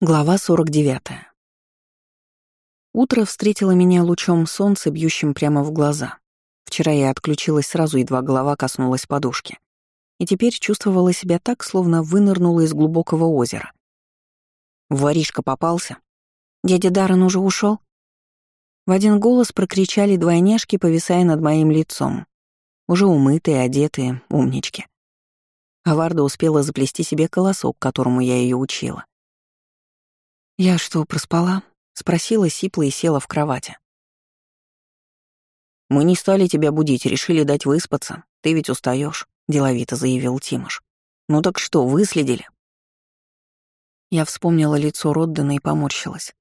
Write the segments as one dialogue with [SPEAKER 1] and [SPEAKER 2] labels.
[SPEAKER 1] Глава 49. Утро встретило меня лучом солнца, бьющим прямо в глаза. Вчера я отключилась сразу, едва голова коснулась подушки. И теперь чувствовала себя так, словно вынырнула из глубокого озера. Воришка попался. Дядя Даррен уже ушел. В один голос прокричали двойняшки, повисая над моим лицом. Уже умытые, одетые, умнички. А Варда успела заплести себе колосок, которому я ее учила. «Я что, проспала?» — спросила Сипла и села в кровати.
[SPEAKER 2] «Мы не стали тебя будить, решили дать выспаться. Ты ведь устаешь, деловито заявил Тимош. «Ну так что, выследили?»
[SPEAKER 1] Я вспомнила лицо Роддена и поморщилась.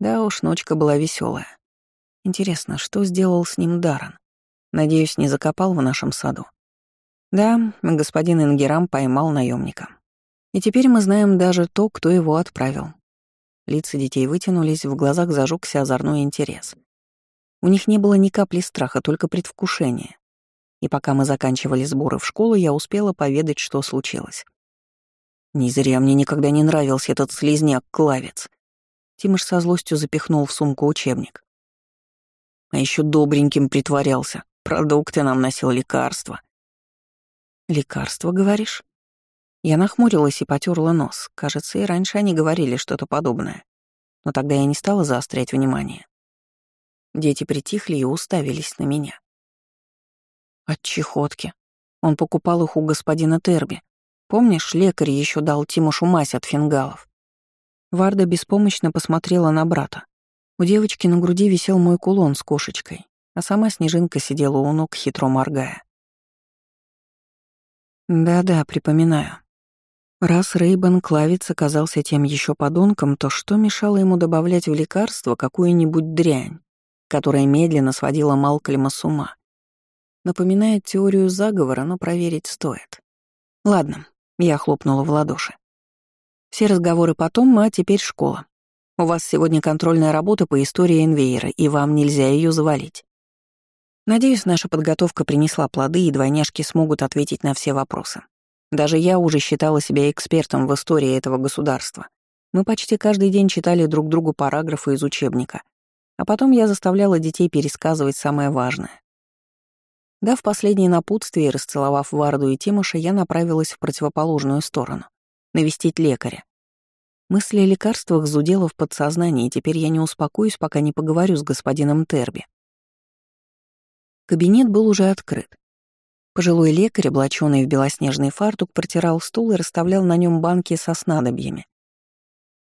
[SPEAKER 1] Да уж, ночка была веселая. Интересно, что сделал с ним Даррен? Надеюсь, не закопал в нашем саду. Да, господин Ингерам поймал наемника. И теперь мы знаем даже то, кто его отправил. Лица детей вытянулись, в глазах зажегся озорной интерес. У них не было ни капли страха, только предвкушение. И пока мы заканчивали сборы в школу, я успела поведать, что случилось. Не зря мне никогда не нравился этот слизняк-клавец. Тимош со злостью запихнул в сумку учебник. А еще добреньким притворялся. Продукты нам носил лекарства. Лекарства, говоришь? Я нахмурилась и потерла нос. Кажется, и раньше они говорили что-то подобное. Но тогда я не стала заострять внимание. Дети притихли и уставились на меня. От чехотки. Он покупал их у господина Терби. Помнишь, лекарь еще дал Тимушу мазь от фингалов? Варда беспомощно посмотрела на брата. У девочки на груди висел мой кулон с кошечкой, а сама снежинка сидела у ног, хитро моргая. Да-да, припоминаю. Раз Рейбан Клавиц оказался тем еще подонком, то что мешало ему добавлять в лекарство какую-нибудь дрянь, которая медленно сводила Малкольма с ума? Напоминает теорию заговора, но проверить стоит. Ладно, я хлопнула в ладоши. Все разговоры потом, а теперь школа. У вас сегодня контрольная работа по истории Энвейера, и вам нельзя ее завалить. Надеюсь, наша подготовка принесла плоды, и двойняшки смогут ответить на все вопросы. Даже я уже считала себя экспертом в истории этого государства. Мы почти каждый день читали друг другу параграфы из учебника, а потом я заставляла детей пересказывать самое важное. Дав последнее напутствие и расцеловав Варду и Тимоша, я направилась в противоположную сторону — навестить лекаря. Мысли о лекарствах зудела в подсознании, и теперь я не успокоюсь, пока не поговорю с господином Терби. Кабинет был уже открыт. Пожилой лекарь, облаченный в белоснежный фартук, протирал стул и расставлял на нем банки со снадобьями.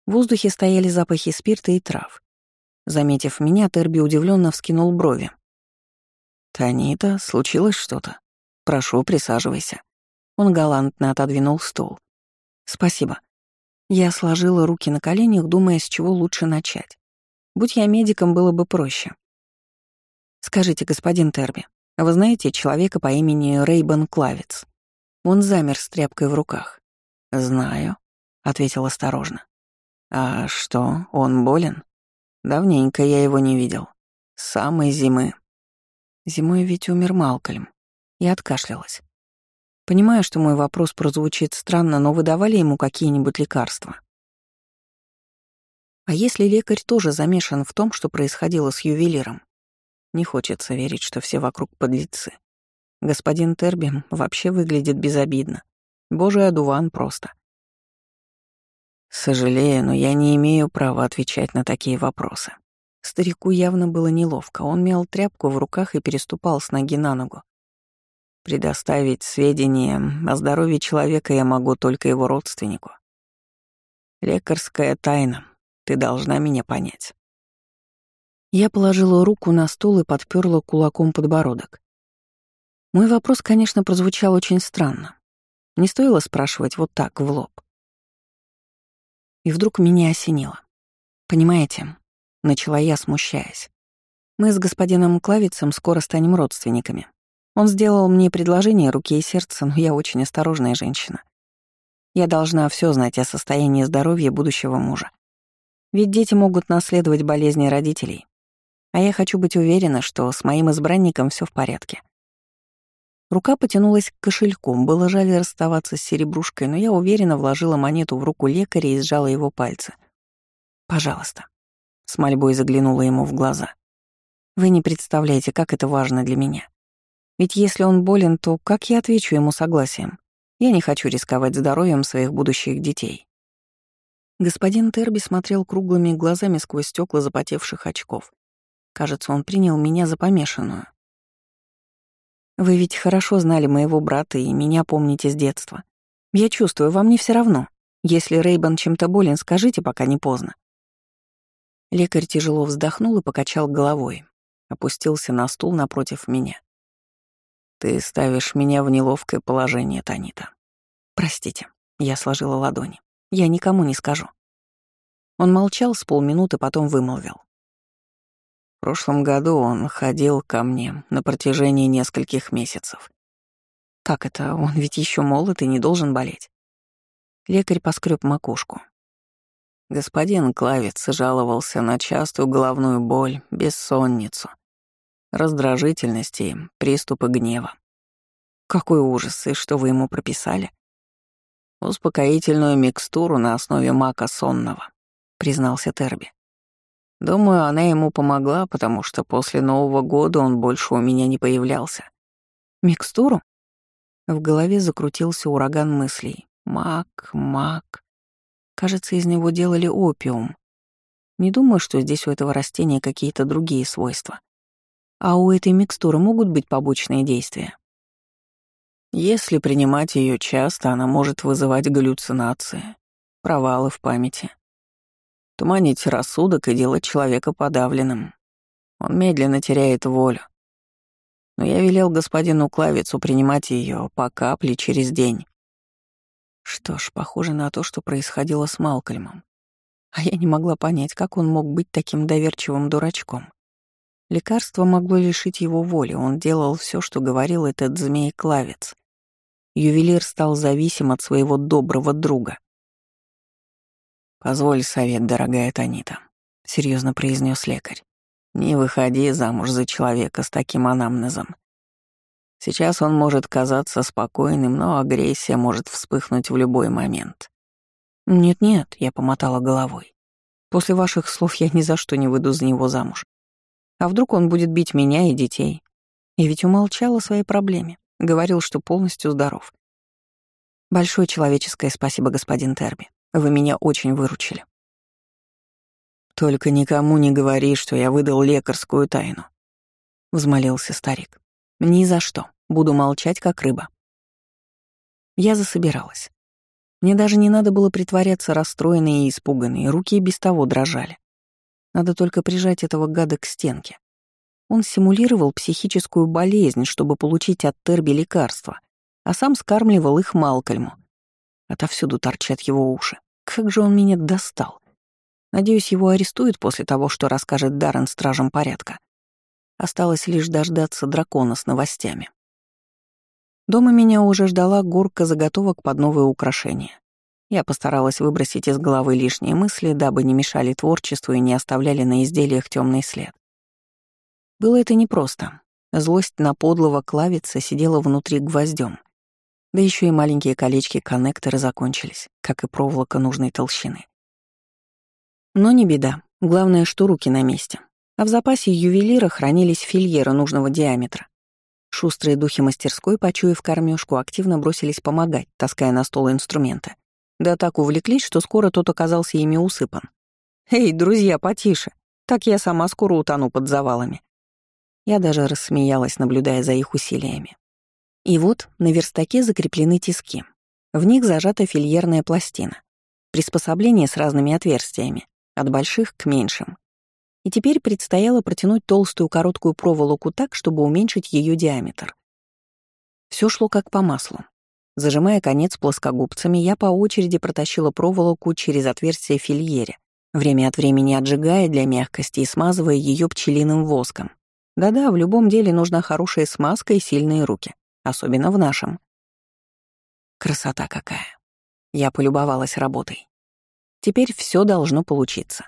[SPEAKER 1] В воздухе стояли запахи спирта и трав. Заметив меня, Терби удивленно вскинул брови. «Танита, случилось что-то? Прошу, присаживайся». Он галантно отодвинул стул. «Спасибо». Я сложила руки на коленях, думая, с чего лучше начать. Будь я медиком, было бы проще. «Скажите, господин Терби, вы знаете человека по имени Рейбан Клавец? Он замер с тряпкой в руках. «Знаю», — ответил осторожно. «А что, он болен? Давненько я его не видел. С самой зимы». Зимой ведь умер Малкольм. Я откашлялась. Понимаю, что мой вопрос прозвучит странно, но вы давали ему какие-нибудь лекарства? А если лекарь тоже замешан в том, что происходило с ювелиром? Не хочется верить, что все вокруг подлецы. Господин Тербим вообще выглядит безобидно. Божий одуван просто. Сожалею, но я не имею права отвечать на такие вопросы. Старику явно было неловко. Он мял тряпку в руках и переступал с ноги на ногу. Предоставить сведения о здоровье человека я могу только его родственнику. Лекарская тайна. Ты должна меня понять. Я положила руку на стол и подперла кулаком подбородок. Мой вопрос, конечно, прозвучал очень странно. Не стоило спрашивать вот так, в лоб. И вдруг меня осенило. Понимаете, начала я, смущаясь. Мы с господином Клавицем скоро станем родственниками. Он сделал мне предложение руки и сердца, но я очень осторожная женщина. Я должна все знать о состоянии здоровья будущего мужа. Ведь дети могут наследовать болезни родителей, а я хочу быть уверена, что с моим избранником все в порядке. Рука потянулась к кошельку, было жаль расставаться с серебрушкой, но я уверенно вложила монету в руку лекаря и сжала его пальцы. Пожалуйста. С мольбой заглянула ему в глаза. Вы не представляете, как это важно для меня. Ведь если он болен, то как я отвечу ему согласием? Я не хочу рисковать здоровьем своих будущих детей. Господин Терби смотрел круглыми глазами сквозь стекла запотевших очков. Кажется, он принял меня за помешанную. Вы ведь хорошо знали моего брата и меня помните с детства. Я чувствую, вам не все равно. Если Рейбан чем-то болен, скажите, пока не поздно. Лекарь тяжело вздохнул и покачал головой. Опустился на стул напротив меня. «Ты ставишь меня в неловкое положение, Танита». «Простите», — я сложила ладони. «Я никому не скажу». Он молчал с полминуты, потом вымолвил. В прошлом году он ходил ко мне на протяжении нескольких месяцев. Как это? Он ведь еще молод и не должен болеть. Лекарь поскреб макушку. Господин Клавец жаловался на частую головную боль, бессонницу, раздражительность и приступы гнева. Какой ужас, и что вы ему прописали? Успокоительную микстуру на основе мака сонного, признался Терби. Думаю, она ему помогла, потому что после Нового года он больше у меня не появлялся. Микстуру? В голове закрутился ураган мыслей. Мак, мак. Кажется, из него делали опиум. Не думаю, что здесь у этого растения какие-то другие свойства. А у этой микстуры могут быть побочные действия? Если принимать ее часто, она может вызывать галлюцинации, провалы в памяти, туманить рассудок и делать человека подавленным. Он медленно теряет волю. Но я велел господину Клавицу принимать ее по капле через день. Что ж, похоже на то, что происходило с Малкольмом. А я не могла понять, как он мог быть таким доверчивым дурачком. Лекарство могло лишить его воли, он делал все, что говорил этот змей-клавец. Ювелир стал зависим от своего доброго друга. «Позволь совет, дорогая Танита», — серьезно произнес лекарь. «Не выходи замуж за человека с таким анамнезом. Сейчас он может казаться спокойным, но агрессия может вспыхнуть в любой момент». «Нет-нет», — я помотала головой. «После ваших слов я ни за что не выйду за него замуж. А вдруг он будет бить меня и детей? И ведь умолчал о своей проблеме, говорил, что полностью здоров. Большое человеческое спасибо, господин Терби. Вы меня очень выручили. Только никому не говори, что я выдал лекарскую тайну, взмолился старик. Ни за что. Буду молчать, как рыба. Я засобиралась. Мне даже не надо было притворяться расстроенной и испуганной, руки и без того дрожали. Надо только прижать этого гада к стенке. Он симулировал психическую болезнь, чтобы получить от Терби лекарства, а сам скармливал их Малкольму. Отовсюду торчат его уши. Как же он меня достал. Надеюсь, его арестуют после того, что расскажет Даррен стражам порядка. Осталось лишь дождаться дракона с новостями. Дома меня уже ждала горка заготовок под новые украшения. Я постаралась выбросить из головы лишние мысли, дабы не мешали творчеству и не оставляли на изделиях темный след. Было это непросто. Злость на подлого клавица сидела внутри гвоздем. Да еще и маленькие колечки-коннекторы закончились, как и проволока нужной толщины. Но не беда. Главное, что руки на месте. А в запасе ювелира хранились фильеры нужного диаметра. Шустрые духи мастерской, почуяв кормежку, активно бросились помогать, таская на стол инструменты. Да так увлеклись, что скоро тот оказался ими усыпан. «Эй, друзья, потише. Так я сама скоро утону под завалами». Я даже рассмеялась, наблюдая за их усилиями. И вот на верстаке закреплены тиски. В них зажата фильерная пластина. Приспособление с разными отверстиями, от больших к меньшим. И теперь предстояло протянуть толстую короткую проволоку так, чтобы уменьшить ее диаметр. Все шло как по маслу. Зажимая конец плоскогубцами, я по очереди протащила проволоку через отверстие фильере, время от времени отжигая для мягкости и смазывая ее пчелиным воском. Да-да, в любом деле нужна хорошая смазка и сильные руки, особенно в нашем. Красота какая. Я полюбовалась работой. Теперь все должно получиться.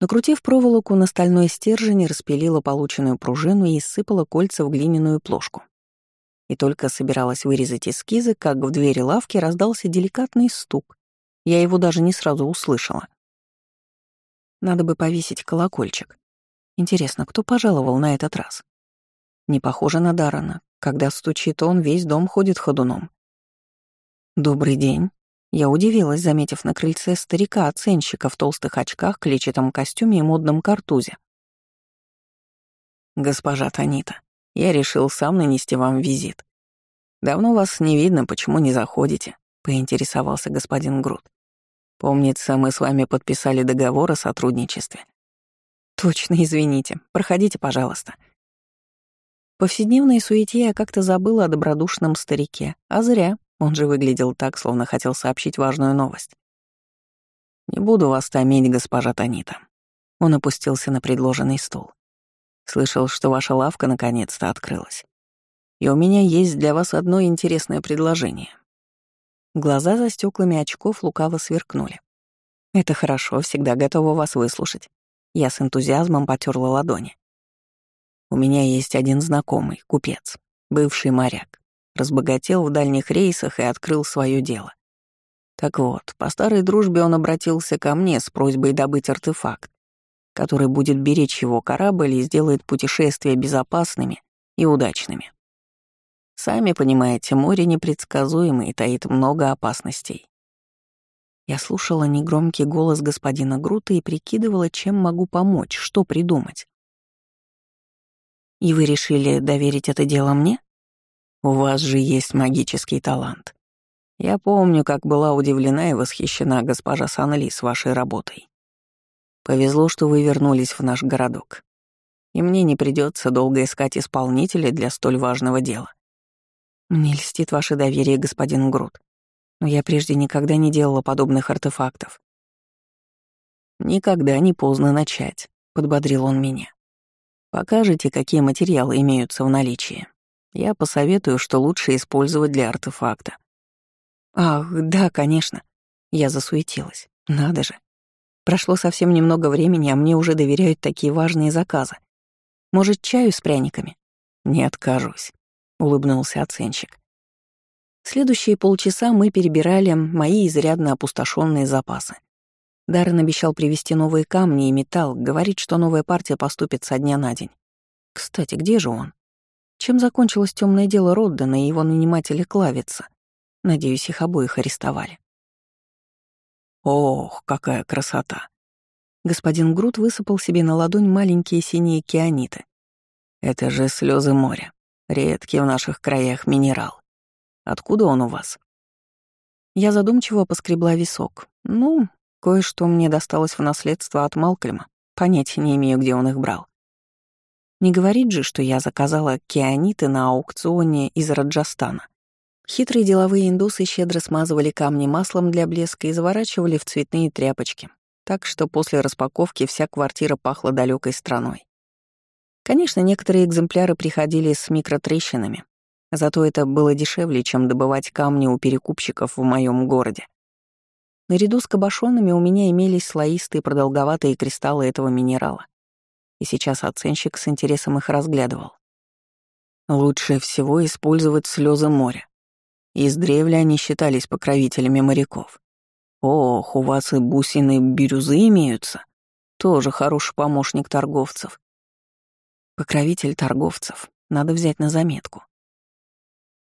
[SPEAKER 1] Накрутив проволоку на стальной стержень, распилила полученную пружину и сыпала кольца в глиняную плошку и только собиралась вырезать эскизы, как в двери лавки раздался деликатный стук. Я его даже не сразу услышала. Надо бы повесить колокольчик. Интересно, кто пожаловал на этот раз? Не похоже на Дарана. Когда стучит он, весь дом ходит ходуном. «Добрый день». Я удивилась, заметив на крыльце старика-оценщика в толстых очках, клетчатом костюме и модном картузе. «Госпожа Танита, я решил сам нанести вам визит. Давно вас не видно, почему не заходите?» — поинтересовался господин Грут. «Помнится, мы с вами подписали договор о сотрудничестве». «Точно, извините. Проходите, пожалуйста». Повседневной суете я как-то забыла о добродушном старике, а зря. Он же выглядел так, словно хотел сообщить важную новость. «Не буду вас томить, госпожа Танита». Он опустился на предложенный стул. «Слышал, что ваша лавка наконец-то открылась. И у меня есть для вас одно интересное предложение». Глаза за стеклами очков лукаво сверкнули. «Это хорошо, всегда готова вас выслушать». Я с энтузиазмом потерла ладони. «У меня есть один знакомый, купец, бывший моряк. Разбогател в дальних рейсах и открыл свое дело. Так вот, по старой дружбе он обратился ко мне с просьбой добыть артефакт, который будет беречь его корабль и сделает путешествия безопасными и удачными. Сами понимаете, море непредсказуемое и таит много опасностей. Я слушала негромкий голос господина Грута и прикидывала, чем могу помочь, что придумать. «И вы решили доверить это дело мне?» «У вас же есть магический талант. Я помню, как была удивлена и восхищена госпожа Санли с вашей работой. Повезло, что вы вернулись в наш городок. И мне не придется долго искать исполнителя для столь важного дела. Мне льстит ваше доверие, господин Грут. Но я прежде никогда не делала подобных артефактов. «Никогда не поздно начать», — подбодрил он меня. «Покажите, какие материалы имеются в наличии. Я посоветую, что лучше использовать для артефакта». «Ах, да, конечно». Я засуетилась. Надо же. Прошло совсем немного времени, а мне уже доверяют такие важные заказы. Может, чаю с пряниками? Не откажусь. — улыбнулся оценщик. Следующие полчаса мы перебирали мои изрядно опустошенные запасы. Даррен обещал привезти новые камни и металл, говорит, что новая партия поступит со дня на день. Кстати, где же он? Чем закончилось темное дело Роддена и его нанимателя Клавица? Надеюсь, их обоих арестовали. Ох, какая красота! Господин Грут высыпал себе на ладонь маленькие синие кианиты. Это же слезы моря. Редкий в наших краях минерал. Откуда он у вас? Я задумчиво поскребла висок. Ну, кое-что мне досталось в наследство от Малкольма. Понятия не имею, где он их брал. Не говорит же, что я заказала кианиты на аукционе из Раджастана. Хитрые деловые индусы щедро смазывали камни маслом для блеска и заворачивали в цветные тряпочки, так что после распаковки вся квартира пахла далекой страной. Конечно, некоторые экземпляры приходили с микротрещинами, зато это было дешевле, чем добывать камни у перекупщиков в моем городе. Наряду с кабошонами у меня имелись слоистые продолговатые кристаллы этого минерала, и сейчас оценщик с интересом их разглядывал. Лучше всего использовать слезы моря. Издревле они считались покровителями моряков. Ох, у вас и бусины бирюзы имеются. Тоже хороший помощник торговцев. Покровитель торговцев. Надо взять на заметку.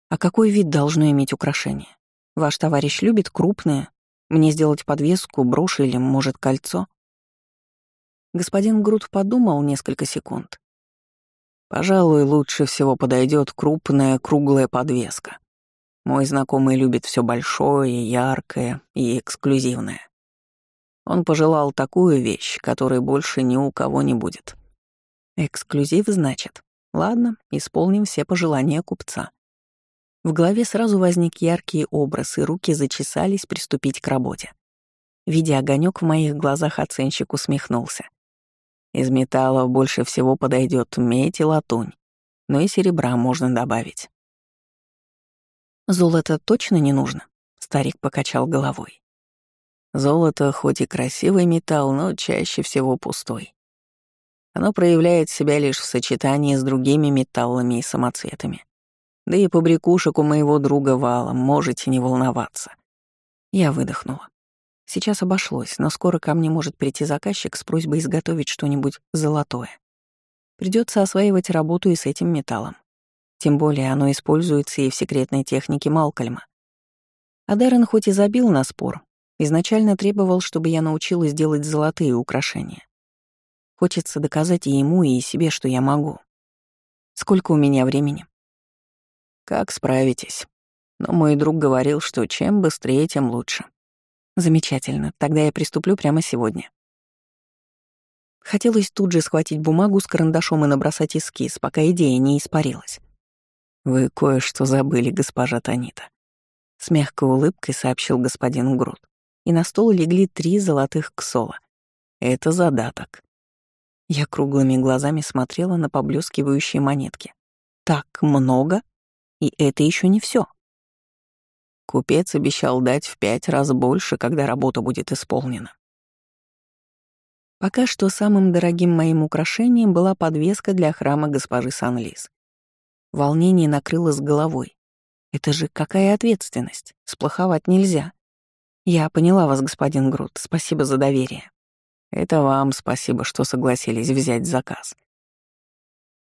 [SPEAKER 1] А какой вид должно иметь украшение? Ваш товарищ любит крупные? Мне сделать подвеску, брошь или, может, кольцо? Господин Грут подумал несколько секунд. Пожалуй, лучше всего подойдет крупная круглая подвеска. Мой знакомый любит все большое, яркое и эксклюзивное. Он пожелал такую вещь, которой больше ни у кого не будет. Эксклюзив, значит. Ладно, исполним все пожелания купца. В голове сразу возник яркий образ, и руки зачесались приступить к работе. Видя огонек в моих глазах, оценщик усмехнулся. Из металлов больше всего подойдет медь и латунь, но и серебра можно добавить. «Золото точно не нужно?» — старик покачал головой. «Золото хоть и красивый металл, но чаще всего пустой. Оно проявляет себя лишь в сочетании с другими металлами и самоцветами. Да и побрякушек у моего друга Вала можете не волноваться. Я выдохнула. Сейчас обошлось, но скоро ко мне может прийти заказчик с просьбой изготовить что-нибудь золотое. Придется осваивать работу и с этим металлом. Тем более оно используется и в секретной технике Малкольма. А Дэрон хоть и забил на спор, изначально требовал, чтобы я научилась делать золотые украшения. Хочется доказать и ему, и себе, что я могу. Сколько у меня времени? Как справитесь? Но мой друг говорил, что чем быстрее, тем лучше. Замечательно, тогда я приступлю прямо сегодня. Хотелось тут же схватить бумагу с карандашом и набросать эскиз, пока идея не испарилась. «Вы кое-что забыли, госпожа Танита», — с мягкой улыбкой сообщил господин Грут. И на стол легли три золотых ксола. «Это задаток». Я круглыми глазами смотрела на поблескивающие монетки. «Так много? И это еще не все. Купец обещал дать в пять раз больше, когда работа будет исполнена. Пока что самым дорогим моим украшением была подвеска для храма госпожи Санлис. Волнение накрыло с головой. Это же какая ответственность? Сплоховать нельзя. Я поняла вас, господин Грут, спасибо за доверие. Это вам спасибо, что согласились взять заказ.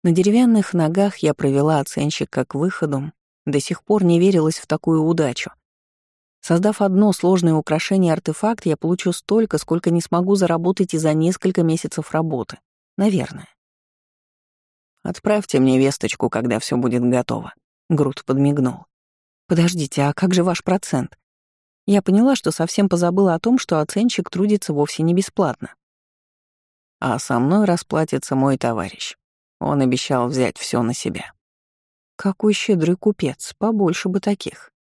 [SPEAKER 1] На деревянных ногах я провела оценщика к выходу до сих пор не верилось в такую удачу. Создав одно сложное украшение-артефакт, я получу столько, сколько не смогу заработать и за несколько месяцев работы. Наверное. «Отправьте мне весточку, когда все будет готово», — Грут подмигнул. «Подождите, а как же ваш процент?» Я поняла, что совсем позабыла о том, что оценщик трудится вовсе не бесплатно. А со мной расплатится мой товарищ. Он обещал взять все на себя. Какой щедрый купец, побольше бы таких.